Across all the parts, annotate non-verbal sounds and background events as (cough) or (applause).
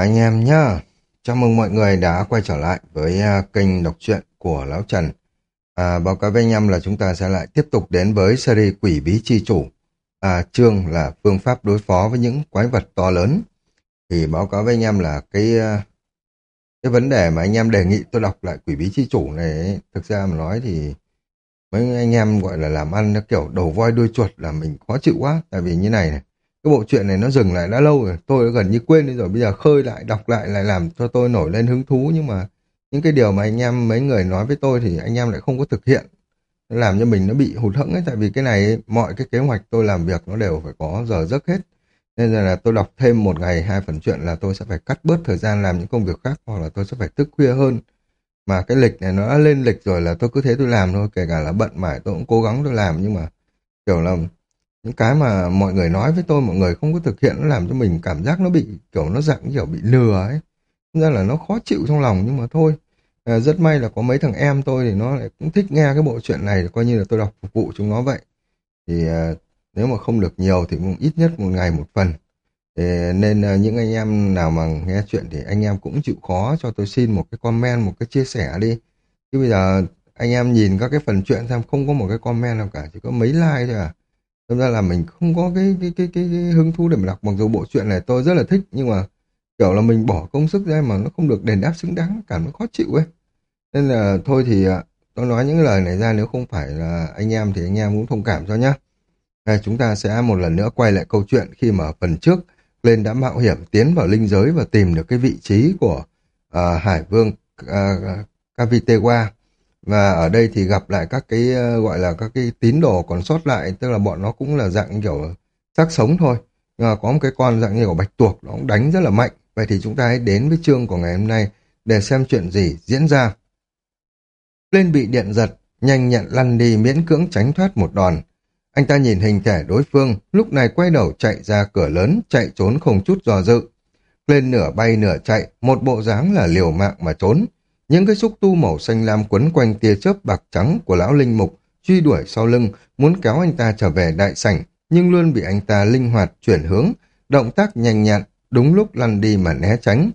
Anh em nhá. Chào mừng mọi người đã quay trở lại với à, kênh đọc truyện của Lão Trần. À, báo cáo với anh em là chúng ta sẽ lại tiếp tục đến với series Quỷ Bí Chi Chủ. À, chương là phương pháp đối phó với những quái vật to lớn. Thì báo cáo với anh em là cái à, cái vấn đề mà anh em đề nghị tôi đọc lại Quỷ Bí Chi Chủ này ấy, thực ra mà nói thì mấy anh em gọi là làm ăn nó kiểu đầu voi đuôi chuột là mình khó chịu quá. Tại vì như này này cái bộ truyện này nó dừng lại đã lâu rồi, tôi đã gần như quên đi rồi. Bây giờ khơi lại, đọc lại lại làm cho tôi nổi lên hứng thú. Nhưng mà những cái điều mà anh em, mấy người nói với tôi thì anh em lại không có thực hiện. Nó làm cho mình nó bị hụt hẫng ấy. Tại vì cái này mọi cái kế hoạch tôi làm việc nó đều phải có giờ giấc hết. Nên là tôi đọc thêm một ngày, hai phần chuyện là tôi sẽ phải cắt bớt thời gian làm những công việc khác, hoặc là tôi sẽ phải thức khuya hơn. Mà cái lịch này nó đã lên lịch rồi là tôi cứ thế tôi làm thôi. Kể cả là bận mải tôi cũng cố gắng tôi làm. Nhưng mà kiểu là những cái mà mọi người nói với tôi mọi người không có thực hiện nó làm cho mình cảm giác nó bị kiểu nó dạng kiểu bị lừa ấy. Ra là nó khó chịu trong lòng nhưng mà thôi. À, rất may là có mấy thằng em tôi thì nó lại cũng thích nghe cái bộ chuyện này coi như là tôi đọc phục vụ chúng nó vậy. Thì à, nếu mà không được nhiều thì cũng ít nhất một ngày một phần. Thì nên à, những anh em nào mà nghe chuyện thì anh em cũng chịu khó cho tôi xin một cái comment một cái chia sẻ đi. Chứ bây giờ anh em nhìn các cái phần chuyện xem không có một cái comment nào cả chỉ có mấy like thôi à. Thật ra là mình không có cái cái, cái cái cái hứng thú để mà đọc. Mặc dù bộ truyện này tôi rất là thích nhưng mà kiểu là mình bỏ công sức ra mà nó không được đền đáp xứng đáng cảm thấy khó chịu ấy. Nên là thôi thì à, tôi nói những lời này ra nếu không phải là anh em thì anh em cũng thông cảm cho nhá. À, chúng ta sẽ một lần nữa quay lại câu chuyện khi mà phần trước lên đã mạo hiểm tiến vào linh giới và tìm được cái vị trí của uh, hải vương à, uh, Kavitewa và ở đây thì gặp lại các cái ờ, gọi là các cái tín đồ còn sót lại, tức là bọn nó cũng là dạng kiểu xác sống thôi. Nhưng mà có một cái con dạng như của bạch tuộc, nó cũng đánh rất là mạnh. Vậy thì chúng ta hãy đến với chương của ngày hôm nay để xem chuyện gì diễn ra. Lên bị điện giật, nhanh nhẹn lăn đi miễn cưỡng tránh thoát một đòn. Anh ta nhìn hình thể đối phương, lúc này quay đầu chạy ra cửa lớn, chạy trốn không chút do dự. Lên nửa bay nửa chạy, một bộ dáng là liều mạng mà trốn. Những cái xúc tu màu xanh lam quấn quanh tia chớp bạc trắng của lão linh mục truy đuổi sau lưng, muốn kéo anh ta trở về đại sảnh, nhưng luôn bị anh ta linh hoạt chuyển hướng, động tác nhanh nhẹn, đúng lúc lăn đi mà né tránh.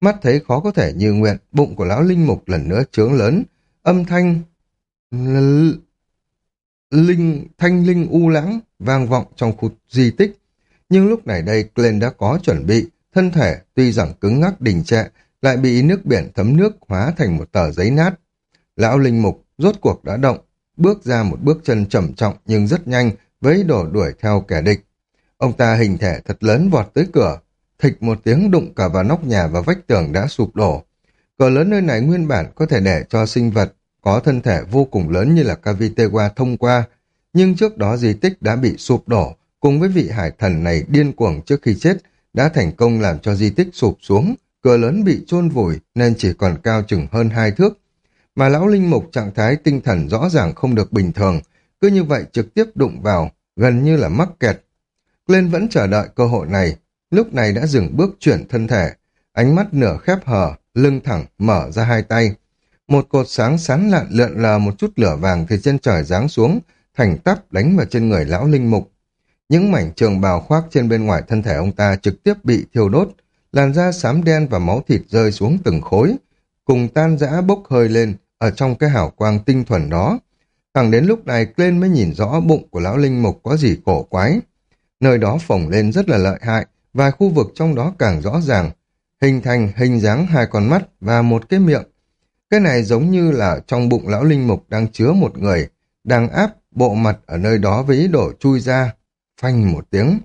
Mắt thấy khó có thể như nguyện, bụng của lão linh mục lần nữa trướng lớn, âm thanh linh thanh linh u lãng vang vọng trong khu di tích. Nhưng lúc này đây Glenn đã có chuẩn bị, thân thể tuy rằng cứng ngắc đình trệ, lại bị nước biển thấm nước hóa thành một tờ giấy nát. Lão linh mục rốt cuộc đã động, bước ra một bước chân trầm trọng nhưng rất nhanh với đổ đuổi theo kẻ địch. Ông ta hình thể thật lớn vọt tới cửa, thịch một tiếng đụng cả vào nóc nhà và vách tường đã sụp đổ. Cửa lớn nơi này nguyên bản có thể để cho sinh vật có thân thể vô cùng lớn như là Cavitewa thông qua, nhưng trước đó di tích đã bị sụp đổ, cùng với vị hải thần này điên cuồng trước khi chết, đã thành công làm cho di tích sụp xuống, cửa lớn bị chôn vùi nên chỉ còn cao chừng hơn hai thước. Mà lão linh mục trạng thái tinh thần rõ ràng không được bình thường, cứ như vậy trực tiếp đụng vào, gần như là mắc kẹt. Lên vẫn chờ đợi cơ hội này, lúc này đã dừng bước chuyển thân thể, ánh mắt nửa khép hờ, lưng thẳng, mở ra hai tay. Một cột sáng sán lạn lượn lờ một chút lửa vàng từ trên trời giáng xuống, thành tắp đánh vào trên người lão linh mục. Những mảnh trường bào khoác trên bên ngoài thân thể ông ta trực tiếp bị thiêu đốt, làn da xám đen và máu thịt rơi xuống từng khối, cùng tan rã bốc hơi lên ở trong cái hào quang tinh thuần đó. Thẳng đến lúc này lên mới nhìn rõ bụng của lão linh mục có gì cổ quái. Nơi đó phồng lên rất là lợi hại, vài khu vực trong đó càng rõ ràng, hình thành hình dáng hai con mắt và một cái miệng. Cái này giống như là trong bụng lão linh mục đang chứa một người, đang áp bộ mặt ở nơi đó với ý đồ chui ra, phanh một tiếng.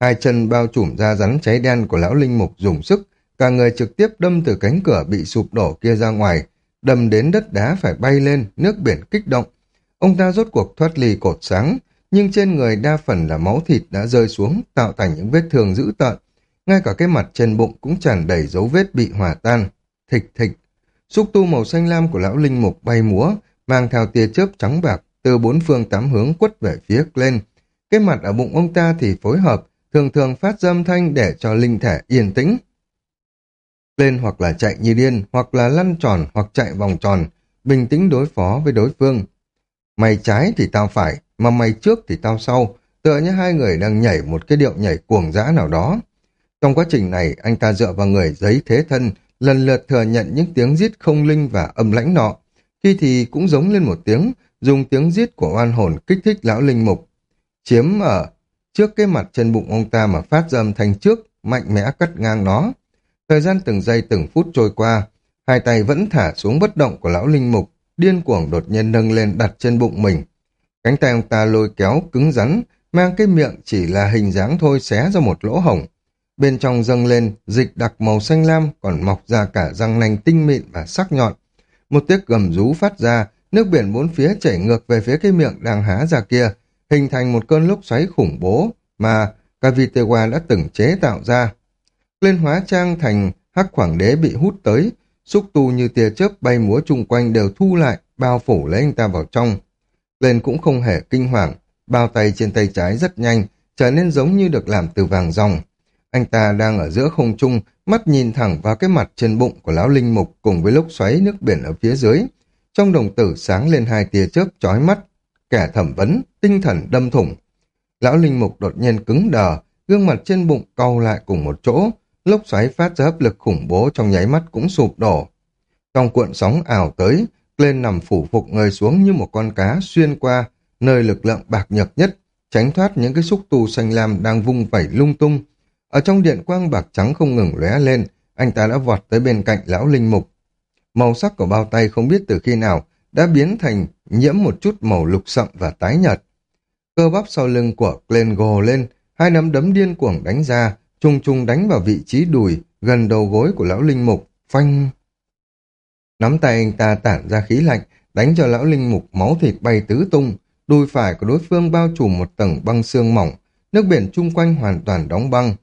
Hai chân bao trùm da rắn cháy đen của lão linh mục dùng sức, cả người trực tiếp đâm từ cánh cửa bị sụp đổ kia ra ngoài, đâm đến đất đá phải bay lên, nước biển kích động. Ông ta rốt cuộc thoát ly cột sáng, nhưng trên người đa phần là máu thịt đã rơi xuống, tạo thành những vết thương dữ tợn. Ngay cả cái mặt trên bụng cũng tràn đầy dấu vết bị hòa tan. Thịch thịch, xúc tu màu xanh lam của lão linh mục bay múa, mang theo tia chớp trắng bạc từ bốn phương tám hướng quất về phía lên. Cái mặt ở bụng ông ta thì phối hợp, thường thường phát dâm thanh để cho linh thể yên tĩnh. Lên hoặc là chạy như điên, hoặc là lăn tròn, hoặc chạy vòng tròn, bình tĩnh đối phó với đối phương. Mày trái thì tao phải, mà mày trước thì tao sau, tựa như hai người đang nhảy một cái điệu nhảy cuồng dã nào đó. Trong quá trình này, anh ta dựa vào người giấy thế thân, lần lượt thừa nhận những tiếng giết không linh và âm lãnh nọ. Khi thì cũng giống lên một tiếng, dùng tiếng giết của oan hồn kích thích lão linh mục. Chiếm ở trước cái mặt trên bụng ông ta mà phát ra âm thanh trước, mạnh mẽ cắt ngang nó. Thời gian từng giây từng phút trôi qua, hai tay vẫn thả xuống bất động của lão linh mục, điên cuồng đột nhiên nâng lên đặt trên bụng mình. Cánh tay ông ta lôi kéo, cứng rắn, mang cái miệng chỉ là hình dáng thôi xé ra một lỗ hổng. Bên trong dâng lên, dịch đặc màu xanh lam còn mọc ra cả răng nanh tinh mịn và sắc nhọn. Một tiếng gầm rú phát ra, nước biển bốn phía chảy ngược về phía cái miệng đang há ra kia, hình thành một cơn lốc xoáy khủng bố mà Kavitewa đã từng chế tạo ra. Lên hóa trang thành hắc khoảng đế bị hút tới, xúc tu như tia chớp bay múa chung quanh đều thu lại, bao phủ lấy anh ta vào trong. Lên cũng không hề kinh hoàng, bao tay trên tay trái rất nhanh, trở nên giống như được làm từ vàng ròng. Anh ta đang ở giữa không trung, mắt nhìn thẳng vào cái mặt trên bụng của lão linh mục cùng với lốc xoáy nước biển ở phía dưới. Trong đồng tử sáng lên hai tia chớp chói mắt, kẻ thẩm vấn, tinh thần đâm thủng. Lão linh mục đột nhiên cứng đờ, gương mặt trên bụng cau lại cùng một chỗ, lốc xoáy phát ra hấp lực khủng bố trong nháy mắt cũng sụp đổ. Trong cuộn sóng ảo tới, lên nằm phủ phục người xuống như một con cá xuyên qua nơi lực lượng bạc nhược nhất, tránh thoát những cái xúc tu xanh lam đang vung vẩy lung tung. Ở trong điện quang bạc trắng không ngừng lóe lên, anh ta đã vọt tới bên cạnh lão linh mục. Màu sắc của bao tay không biết từ khi nào đã biến thành nhiễm một chút màu lục sậm và tái nhợt. Cơ bắp sau lưng của Glenn gồ lên, hai nắm đấm điên cuồng đánh ra, trùng trùng đánh vào vị trí đùi gần đầu gối của lão linh mục, phanh. Nắm tay anh ta tản ra khí lạnh, đánh cho lão linh mục máu thịt bay tứ tung, đùi phải của đối phương bao trùm một tầng băng xương mỏng, nước biển chung quanh hoàn toàn đóng băng.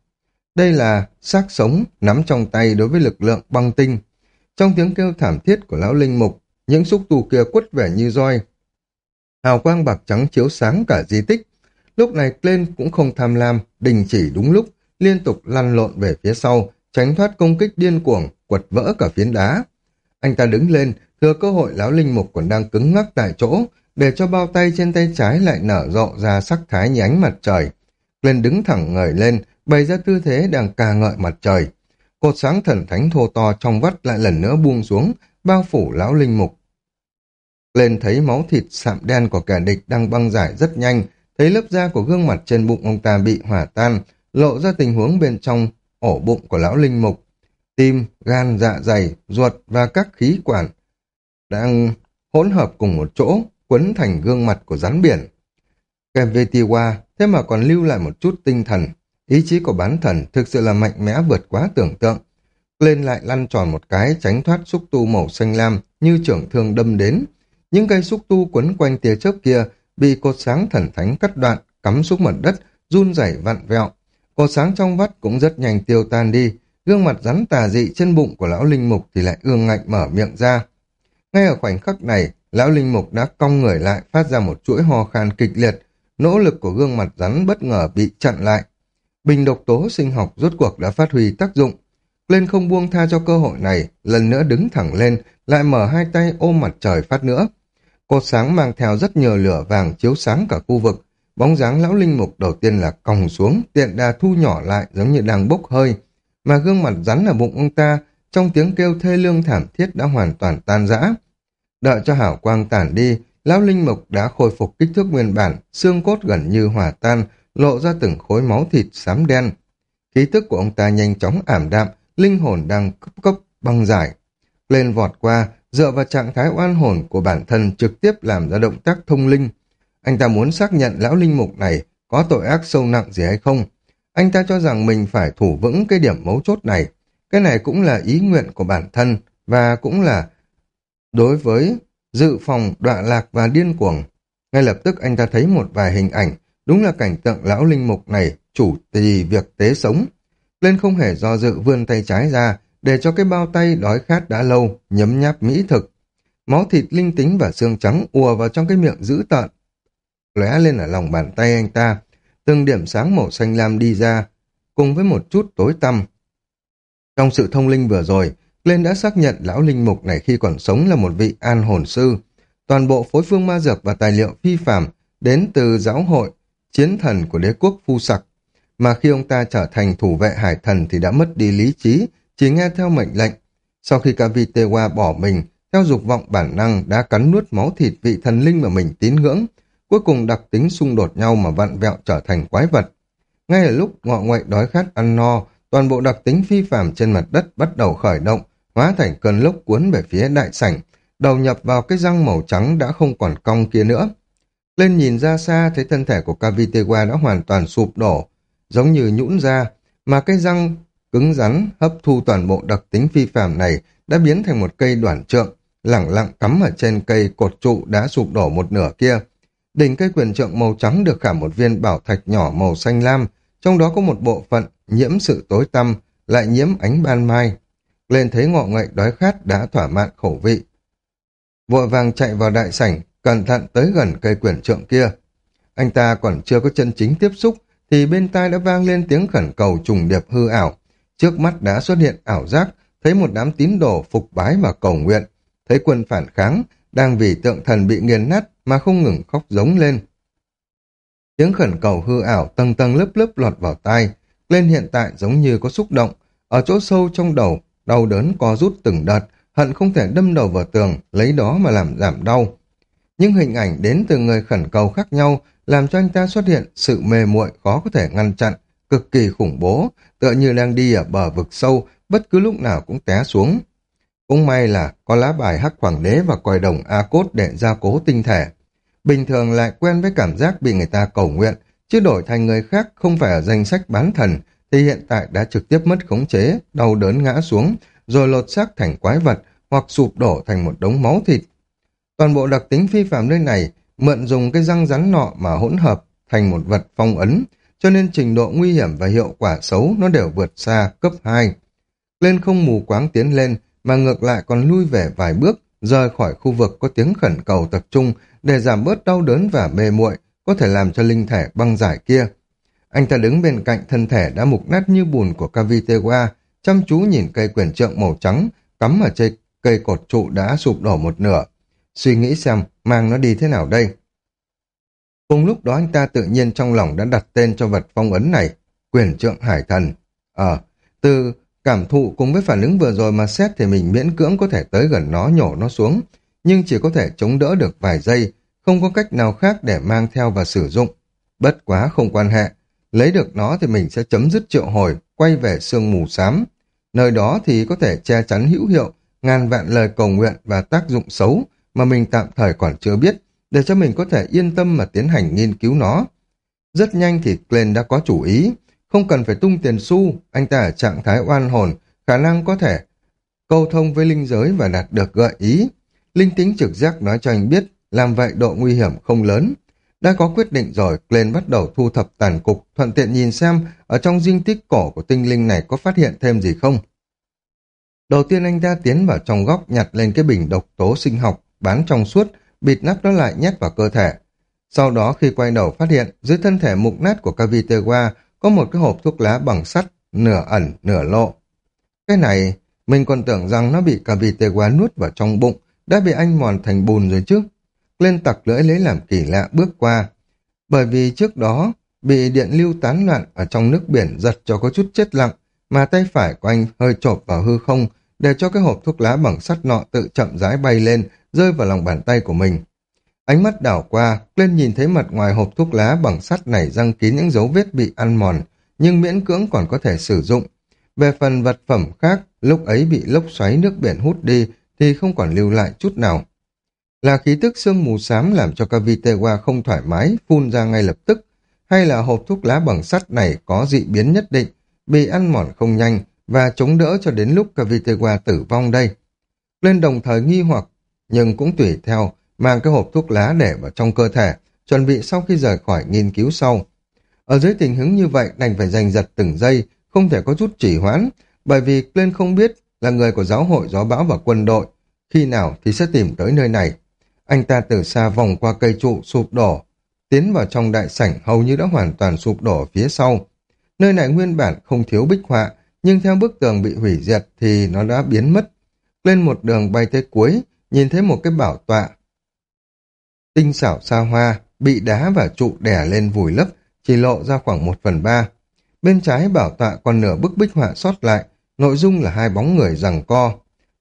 Đây là xác sống nắm trong tay đối với lực lượng băng tinh. Trong tiếng kêu thảm thiết của lão linh mục, những xúc tu kia quất vẻ như roi. Hào quang bạc trắng chiếu sáng cả di tích. Lúc này lên cũng không tham lam, đình chỉ đúng lúc, liên tục lăn lộn về phía sau, tránh thoát công kích điên cuồng, quật vỡ cả phiến đá. Anh ta đứng lên, thừa cơ hội lão linh mục còn đang cứng ngắc tại chỗ, để cho bao tay trên tay trái lại nở rộ ra sắc thái như ánh mặt trời. Lên đứng thẳng ngời lên, bày ra tư thế đang ca ngợi mặt trời. Cột sáng thần thánh thô to trong vắt lại lần nữa buông xuống, bao phủ lão linh mục. Lên thấy máu thịt sạm đen của kẻ địch đang băng giải rất nhanh, thấy lớp da của gương mặt trên bụng ông ta bị hỏa tan, lộ ra tình huống bên trong ổ bụng của lão linh mục. Tim, gan, dạ dày, ruột và các khí quản đang hỗn hợp cùng một chỗ, quấn thành gương mặt của rắn biển. Kèm Vetiwa, thế mà còn lưu lại một chút tinh thần. Ý chí của bán thần thực sự là mạnh mẽ vượt quá tưởng tượng. Lên lại lăn tròn một cái tránh thoát xúc tu màu xanh lam như trưởng thương đâm đến. Những cây xúc tu quấn quanh tia chớp kia bị cột sáng thần thánh cắt đoạn, cắm xuống mặt đất, run rẩy vặn vẹo. Cột sáng trong vắt cũng rất nhanh tiêu tan đi, gương mặt rắn tà dị trên bụng của lão linh mục thì lại ương ngạnh mở miệng ra. Ngay ở khoảnh khắc này, lão linh mục đã cong người lại phát ra một chuỗi ho khan kịch liệt, nỗ lực của gương mặt rắn bất ngờ bị chặn lại. Bình độc tố sinh học rốt cuộc đã phát huy tác dụng. Lên không buông tha cho cơ hội này, lần nữa đứng thẳng lên, lại mở hai tay ôm mặt trời phát nữa. Cột sáng mang theo rất nhiều lửa vàng chiếu sáng cả khu vực. Bóng dáng lão linh mục đầu tiên là còng xuống, tiện đà thu nhỏ lại giống như đang bốc hơi. Mà gương mặt rắn ở bụng ông ta, trong tiếng kêu thê lương thảm thiết đã hoàn toàn tan rã. Đợi cho hảo quang tản đi, lão linh mục đã khôi phục kích thước nguyên bản, xương cốt gần như hòa tan, lộ ra từng khối máu thịt xám đen. Khí tức của ông ta nhanh chóng ảm đạm, linh hồn đang cấp cấp băng giải. Lên vọt qua, dựa vào trạng thái oan hồn của bản thân trực tiếp làm ra động tác thông linh. Anh ta muốn xác nhận lão linh mục này có tội ác sâu nặng gì hay không. Anh ta cho rằng mình phải thủ vững cái điểm mấu chốt này. Cái này cũng là ý nguyện của bản thân và cũng là đối với dự phòng, đọa lạc và điên cuồng. Ngay lập tức anh ta thấy một vài hình ảnh, đúng là cảnh tượng lão linh mục này chủ trì việc tế sống. Lên không hề do dự vươn tay trái ra, để cho cái bao tay đói khát đã lâu, nhấm nháp mỹ thực. Máu thịt linh tính và xương trắng ùa vào trong cái miệng dữ tợn. Lóe lên ở lòng bàn tay anh ta, từng điểm sáng màu xanh lam đi ra, cùng với một chút tối tăm. Trong sự thông linh vừa rồi, lên đã xác nhận lão linh mục này khi còn sống là một vị an hồn sư. Toàn bộ phối phương ma dược và tài liệu phi phạm đến từ giáo hội chiến thần của đế quốc phu sặc mà khi ông ta trở thành thủ vệ hải thần thì đã mất đi lý trí, chỉ nghe theo mệnh lệnh. Sau khi Kavitewa bỏ mình, theo dục vọng bản năng đã cắn nuốt máu thịt vị thần linh mà mình tín ngưỡng, cuối cùng đặc tính xung đột nhau mà vặn vẹo trở thành quái vật. Ngay ở lúc ngọ ngoại đói khát ăn no, toàn bộ đặc tính phi phạm trên mặt đất bắt đầu khởi động, hóa thành cơn lốc cuốn về phía đại sảnh, đầu nhập vào cái răng màu trắng đã không còn cong kia nữa. Lên nhìn ra xa thấy thân thể của Kavitewa đã hoàn toàn sụp đổ, giống như nhũn ra, mà cái răng cứng rắn hấp thu toàn bộ đặc tính phi phạm này đã biến thành một cây đoạn trượng, lẳng lặng cắm ở trên cây cột trụ đã sụp đổ một nửa kia. Đỉnh cây quyền trượng màu trắng được khảm một viên bảo thạch nhỏ màu xanh lam, trong đó có một bộ phận nhiễm sự tối tăm, lại nhiễm ánh ban mai. Lên thấy ngọ ngậy đói khát đã thỏa mãn khẩu vị. Vội vàng chạy vào đại sảnh, cẩn thận tới gần cây quyển trượng kia. Anh ta còn chưa có chân chính tiếp xúc, thì bên tai đã vang lên tiếng khẩn cầu trùng điệp hư ảo. Trước mắt đã xuất hiện ảo giác, thấy một đám tín đồ phục bái và cầu nguyện. Thấy quân phản kháng, đang vì tượng thần bị nghiền nát mà không ngừng khóc giống lên. Tiếng khẩn cầu hư ảo tầng tầng lớp lớp lọt vào tai, lên hiện tại giống như có xúc động, ở chỗ sâu trong đầu, đau đớn co rút từng đợt, hận không thể đâm đầu vào tường, lấy đó mà làm giảm đau. Những hình ảnh đến từ người khẩn cầu khác nhau làm cho anh ta xuất hiện sự mê muội khó có thể ngăn chặn, cực kỳ khủng bố, tựa như đang đi ở bờ vực sâu, bất cứ lúc nào cũng té xuống. Cũng may là có lá bài hắc hoàng đế và còi đồng A-cốt để gia cố tinh thể. Bình thường lại quen với cảm giác bị người ta cầu nguyện, chứ đổi thành người khác không phải ở danh sách bán thần, thì hiện tại đã trực tiếp mất khống chế, đau đớn ngã xuống, rồi lột xác thành quái vật hoặc sụp đổ thành một đống máu thịt. Toàn bộ đặc tính phi phạm nơi này mượn dùng cái răng rắn nọ mà hỗn hợp thành một vật phong ấn, cho nên trình độ nguy hiểm và hiệu quả xấu nó đều vượt xa cấp 2. Lên không mù quáng tiến lên, mà ngược lại còn lui về vài bước, rời khỏi khu vực có tiếng khẩn cầu tập trung để giảm bớt đau đớn và mê muội có thể làm cho linh thể băng giải kia. Anh ta đứng bên cạnh thân thể đã mục nát như bùn của Cavitewa, chăm chú nhìn cây quyển trượng màu trắng cắm ở trên cây cột trụ đã sụp đổ một nửa. Suy nghĩ xem mang nó đi thế nào đây. Cùng lúc đó anh ta tự nhiên trong lòng đã đặt tên cho vật phong ấn này, quyền trượng hải thần. Ờ, từ cảm thụ cùng với phản ứng vừa rồi mà xét thì mình miễn cưỡng có thể tới gần nó nhổ nó xuống, nhưng chỉ có thể chống đỡ được vài giây, không có cách nào khác để mang theo và sử dụng. Bất quá không quan hệ, lấy được nó thì mình sẽ chấm dứt triệu hồi, quay về sương mù xám. Nơi đó thì có thể che chắn hữu hiệu, ngàn vạn lời cầu nguyện và tác dụng xấu mà mình tạm thời còn chưa biết, để cho mình có thể yên tâm mà tiến hành nghiên cứu nó. Rất nhanh thì Glenn đã có chủ ý, không cần phải tung tiền xu, anh ta ở trạng thái oan hồn, khả năng có thể câu thông với linh giới và đạt được gợi ý. Linh tính trực giác nói cho anh biết, làm vậy độ nguy hiểm không lớn. Đã có quyết định rồi, Glenn bắt đầu thu thập tàn cục, thuận tiện nhìn xem ở trong dinh tích cổ của tinh linh này có phát hiện thêm gì không. Đầu tiên anh ta tiến vào trong góc nhặt lên cái bình độc tố sinh học bán trong suốt, bịt nắp nó lại nhét vào cơ thể. Sau đó khi quay đầu phát hiện, dưới thân thể mục nát của Cavitewa có một cái hộp thuốc lá bằng sắt, nửa ẩn, nửa lộ. Cái này, mình còn tưởng rằng nó bị Cavitewa nuốt vào trong bụng, đã bị anh mòn thành bùn rồi chứ. Lên tặc lưỡi lấy làm kỳ lạ bước qua. Bởi vì trước đó, bị điện lưu tán loạn ở trong nước biển giật cho có chút chết lặng, mà tay phải của anh hơi chộp vào hư không, để cho cái hộp thuốc lá bằng sắt nọ tự chậm rãi bay lên, rơi vào lòng bàn tay của mình. Ánh mắt đảo qua, lên nhìn thấy mặt ngoài hộp thuốc lá bằng sắt này răng kín những dấu vết bị ăn mòn, nhưng miễn cưỡng còn có thể sử dụng. Về phần vật phẩm khác, lúc ấy bị lốc xoáy nước biển hút đi thì không còn lưu lại chút nào. Là khí tức sương mù xám làm cho Cavitewa không thoải mái, phun ra ngay lập tức, hay là hộp thuốc lá bằng sắt này có dị biến nhất định, bị ăn mòn không nhanh và chống đỡ cho đến lúc Cavitewa tử vong đây. Lên đồng thời nghi hoặc, nhưng cũng tùy theo, mang cái hộp thuốc lá để vào trong cơ thể, chuẩn bị sau khi rời khỏi nghiên cứu sau. Ở dưới tình huống như vậy, đành phải giành giật từng giây, không thể có chút chỉ hoãn, bởi vì Glenn không biết là người của giáo hội gió bão và quân đội, khi nào thì sẽ tìm tới nơi này. Anh ta từ xa vòng qua cây trụ sụp đổ, tiến vào trong đại sảnh hầu như đã hoàn toàn sụp đổ phía sau. Nơi này nguyên bản không thiếu bích họa, nhưng theo bức tường bị hủy diệt thì nó đã biến mất. Lên một đường bay tới cuối, nhìn thấy một cái bảo tọa. Tinh xảo xa hoa, bị đá và trụ đè lên vùi lấp, chỉ lộ ra khoảng một phần ba. Bên trái bảo tọa còn nửa bức bích họa sót lại, nội dung là hai bóng người rằng co.